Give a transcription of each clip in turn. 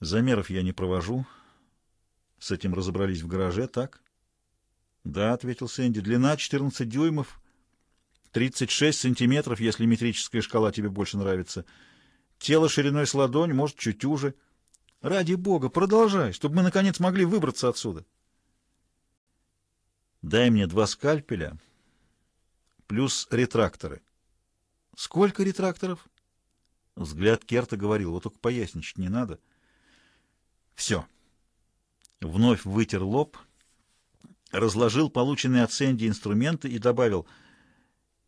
Замеров я не провожу. С этим разобрались в гараже, так? Да, ответил Сэнди. Длина 14 дюймов, 36 сантиметров, если метрическая шкала тебе больше нравится. Тело шириной с ладонь, может, чуть уже. Ради бога, продолжай, чтобы мы, наконец, могли выбраться отсюда. Дай мне два скальпеля плюс ретракторы. Сколько ретракторов? Взгляд Керта говорил, вот только поясничать не надо. Все. Вновь вытер лоб, разложил полученные от Сэнди инструменты и добавил,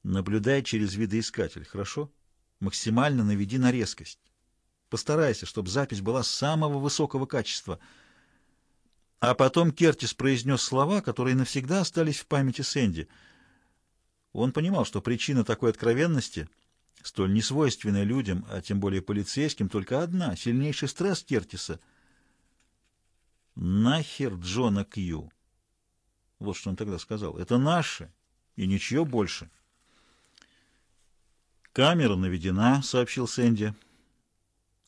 наблюдай через видоискатель, хорошо? Максимально наведи на резкость. Постарайся, чтобы запись была самого высокого качества. А потом Кертис произнес слова, которые навсегда остались в памяти Сэнди. Он понимал, что причина такой откровенности — столь несвойственная людям, а тем более полицейским, только одна — сильнейший стресс Кертиса. «Нахер Джона Кью!» Вот что он тогда сказал. «Это наше, и ничего больше». «Камера наведена», — сообщил Сэнди.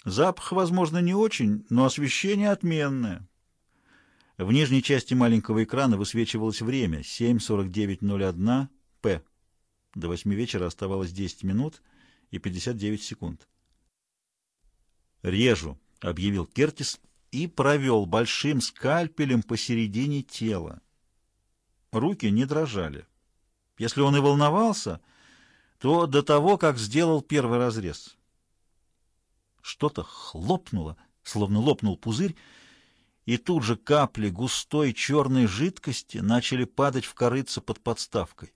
«Запах, возможно, не очень, но освещение отменное». В нижней части маленького экрана высвечивалось время — 7.49.01 П. До восьми вечера оставалось 10 минут — и 59 секунд. «Режу», — объявил Кертис и провел большим скальпелем посередине тела. Руки не дрожали. Если он и волновался, то до того, как сделал первый разрез. Что-то хлопнуло, словно лопнул пузырь, и тут же капли густой черной жидкости начали падать в корыце под подставкой.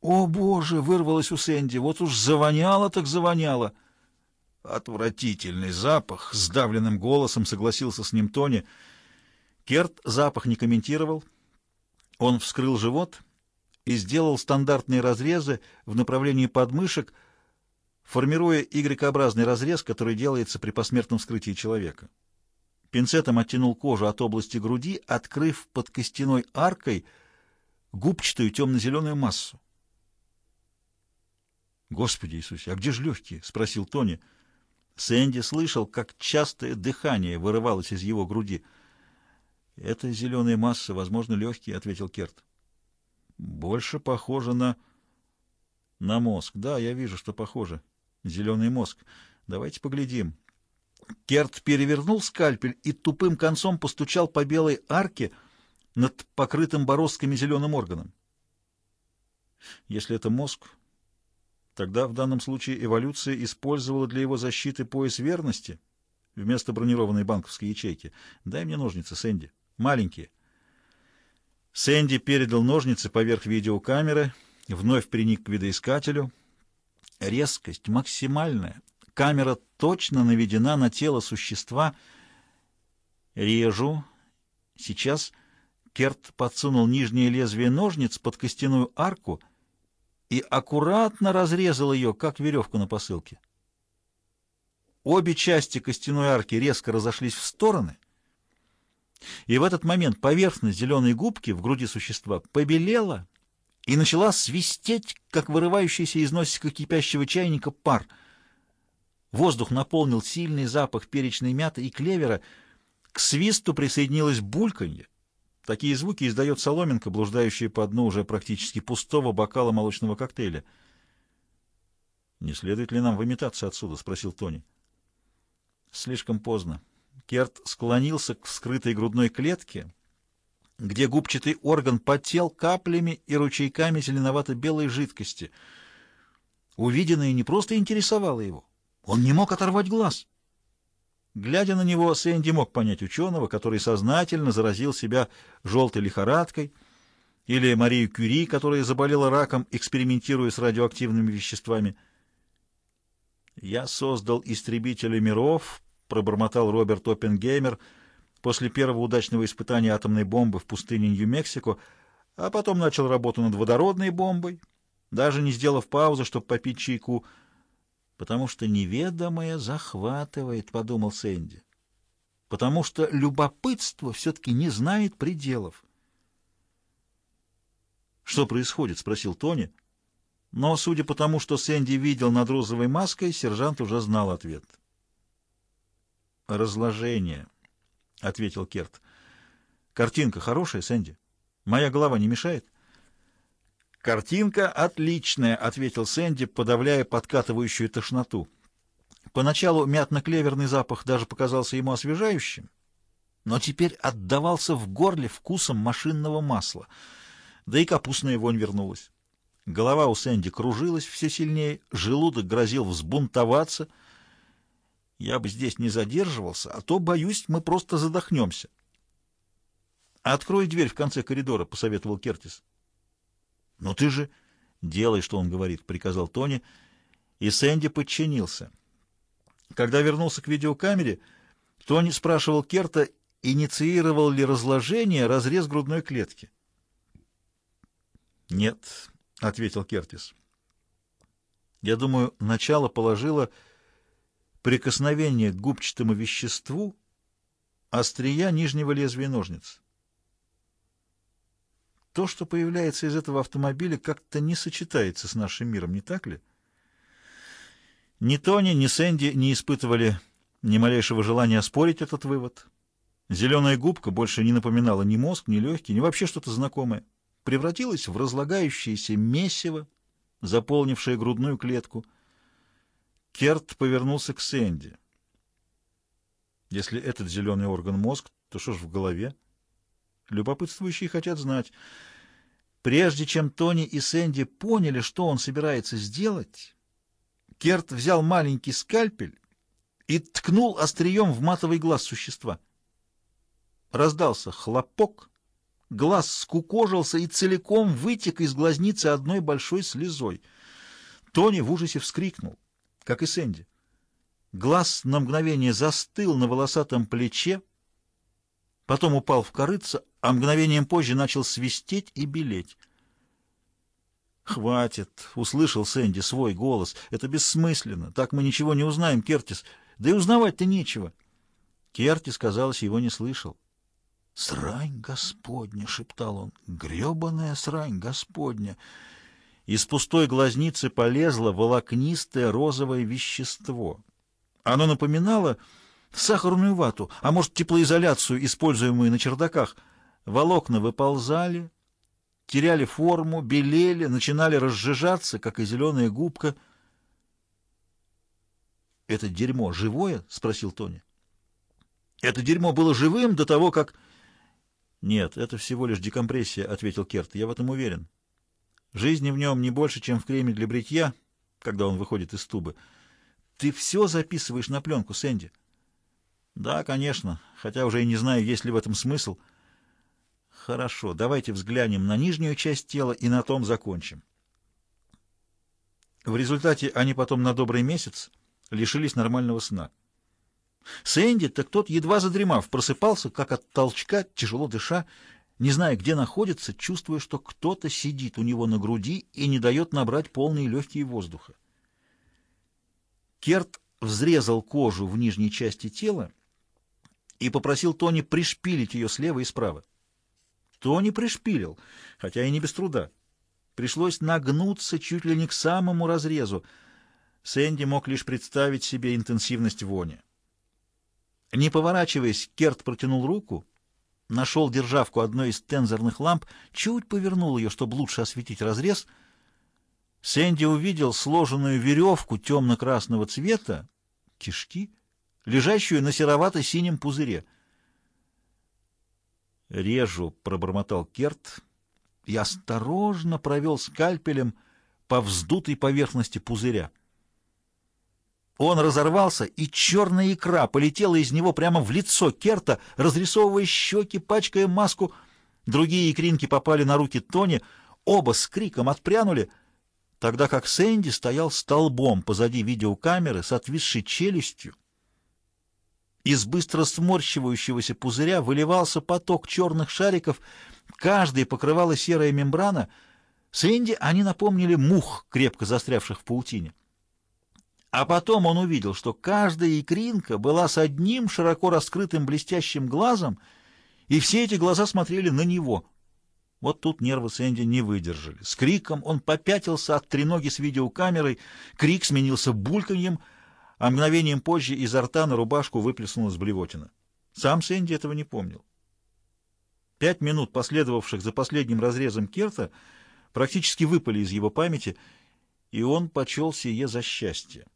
«О, Боже!» — вырвалось у Сэнди. «Вот уж завоняло так завоняло!» «Отвратительный запах!» — сдавленным голосом согласился с ним Тони. Керт запах не комментировал. Он вскрыл живот и сделал стандартные разрезы в направлении подмышек, формируя Y-образный разрез, который делается при посмертном вскрытии человека. Пинцетом оттянул кожу от области груди, открыв под костяной аркой губчатую темно-зеленую массу. «Господи Иисусе, а где же легкие?» — спросил Тони. Сэнди слышал, как частое дыхание вырывалось из его груди. «Это зеленая масса, возможно, легкие», — ответил Керт. «Больше похоже на...» «На мозг. Да, я вижу, что похоже. Зеленый мозг. Давайте поглядим». Керт перевернул скальпель и тупым концом постучал по белой арке над покрытым бороздками зеленым органом. «Если это мозг, Тогда в данном случае эволюция использовала для его защиты пояс верности вместо бронированной банковской ячейки. Дай мне ножницы, Сэнди. Маленькие. Сэнди передал ножницы поверх видеокамеры, вновь приник к видоискателю. Резкость максимальная. Камера точно наведена на тело существа. Режу. Сейчас Керт подсунул нижнее лезвие ножниц под костяную арку — и аккуратно разрезал ее, как веревку на посылке. Обе части костяной арки резко разошлись в стороны, и в этот момент поверхность зеленой губки в груди существа побелела и начала свистеть, как вырывающийся из носика кипящего чайника пар. Воздух наполнил сильный запах перечной мяты и клевера, к свисту присоединилось бульканье, Такие звуки издает соломинка, блуждающая по дну уже практически пустого бокала молочного коктейля. «Не следует ли нам выметаться отсюда?» — спросил Тони. «Слишком поздно». Керт склонился к вскрытой грудной клетке, где губчатый орган потел каплями и ручейками зеленовато-белой жидкости. Увиденное не просто интересовало его. Он не мог оторвать глаз. Глядя на него, Сэнди мог понять ученого, который сознательно заразил себя желтой лихорадкой, или Марию Кюри, которая заболела раком, экспериментируя с радиоактивными веществами. «Я создал истребители миров», — пробормотал Роберт Оппенгеймер после первого удачного испытания атомной бомбы в пустыне Нью-Мексико, а потом начал работу над водородной бомбой, даже не сделав паузы, чтобы попить чайку — потому что неведомое захватывает, — подумал Сэнди, — потому что любопытство все-таки не знает пределов. «Что происходит?» — спросил Тони. Но, судя по тому, что Сэнди видел над розовой маской, сержант уже знал ответ. «Разложение», — ответил Керт. «Картинка хорошая, Сэнди? Моя голова не мешает?» «Картинка отличная», — ответил Сэнди, подавляя подкатывающую тошноту. Поначалу мятно-клеверный запах даже показался ему освежающим, но теперь отдавался в горле вкусом машинного масла, да и капустная вонь вернулась. Голова у Сэнди кружилась все сильнее, желудок грозил взбунтоваться. «Я бы здесь не задерживался, а то, боюсь, мы просто задохнемся». «Открой дверь в конце коридора», — посоветовал Кертис. «Но ты же...» «Делай, что он говорит», — приказал Тони, и Сэнди подчинился. Когда вернулся к видеокамере, Тони спрашивал Керта, инициировал ли разложение разрез грудной клетки. «Нет», — ответил Кертис. «Я думаю, начало положило прикосновение к губчатому веществу острия нижнего лезвия ножниц». То, что появляется из этого автомобиля, как-то не сочетается с нашим миром, не так ли? Ни Тони, ни Сэнди не испытывали ни малейшего желания оспорить этот вывод. Зеленая губка больше не напоминала ни мозг, ни легкий, ни вообще что-то знакомое. Превратилась в разлагающееся месиво, заполнившее грудную клетку. Керт повернулся к Сэнди. Если этот зеленый орган мозг, то что ж в голове? Любопытствующие хотят знать. Прежде чем Тони и Сэнди поняли, что он собирается сделать, Керт взял маленький скальпель и ткнул острием в матовый глаз существа. Раздался хлопок, глаз скукожился и целиком вытек из глазницы одной большой слезой. Тони в ужасе вскрикнул, как и Сэнди. Глаз на мгновение застыл на волосатом плече, потом упал в корыце, а мгновением позже начал свистеть и белеть. «Хватит!» — услышал Сэнди свой голос. «Это бессмысленно. Так мы ничего не узнаем, Кертис. Да и узнавать-то нечего». Кертис, казалось, его не слышал. «Срань Господня!» — шептал он. «Гребаная срань Господня!» Из пустой глазницы полезло волокнистое розовое вещество. Оно напоминало сахарную вату, а может, теплоизоляцию, используемую на чердаках. Волокна выползали, теряли форму, белели, начинали разжижаться, как и зеленая губка. «Это дерьмо живое?» — спросил Тони. «Это дерьмо было живым до того, как...» «Нет, это всего лишь декомпрессия», — ответил Керт. «Я в этом уверен. Жизни в нем не больше, чем в креме для бритья, когда он выходит из тубы. Ты все записываешь на пленку, Сэнди?» «Да, конечно, хотя уже и не знаю, есть ли в этом смысл». Хорошо, давайте взглянем на нижнюю часть тела и на том закончим. В результате они потом на добрый месяц лишились нормального сна. Сэнди, так тот, едва задремав, просыпался, как от толчка, тяжело дыша, не зная, где находится, чувствуя, что кто-то сидит у него на груди и не дает набрать полные легкие воздуха. Керт взрезал кожу в нижней части тела и попросил Тони пришпилить ее слева и справа. Тони пришпилил, хотя и не без труда. Пришлось нагнуться чуть ли не к самому разрезу. Сэнди мог лишь представить себе интенсивность вони. Не поворачиваясь, Керт протянул руку, нашел державку одной из тензорных ламп, чуть повернул ее, чтобы лучше осветить разрез. Сэнди увидел сложенную веревку темно-красного цвета, кишки, лежащую на серовато-синем пузыре — «Режу», — пробормотал Керт, и осторожно провел скальпелем по вздутой поверхности пузыря. Он разорвался, и черная икра полетела из него прямо в лицо Керта, разрисовывая щеки, пачкая маску. Другие икринки попали на руки Тони, оба с криком отпрянули, тогда как Сэнди стоял столбом позади видеокамеры с отвисшей челюстью, из быстро сморщивающегося пузыря выливался поток черных шариков, каждый покрывала серая мембрана. Сэнди они напомнили мух, крепко застрявших в паутине. А потом он увидел, что каждая икринка была с одним широко раскрытым блестящим глазом, и все эти глаза смотрели на него. Вот тут нервы Сэнди не выдержали. С криком он попятился от треноги с видеокамерой, крик сменился бульканьем — а мгновением позже изо рта на рубашку выплеснулась блевотина. Сам Сэнди этого не помнил. Пять минут, последовавших за последним разрезом Керта, практически выпали из его памяти, и он почел сие за счастье.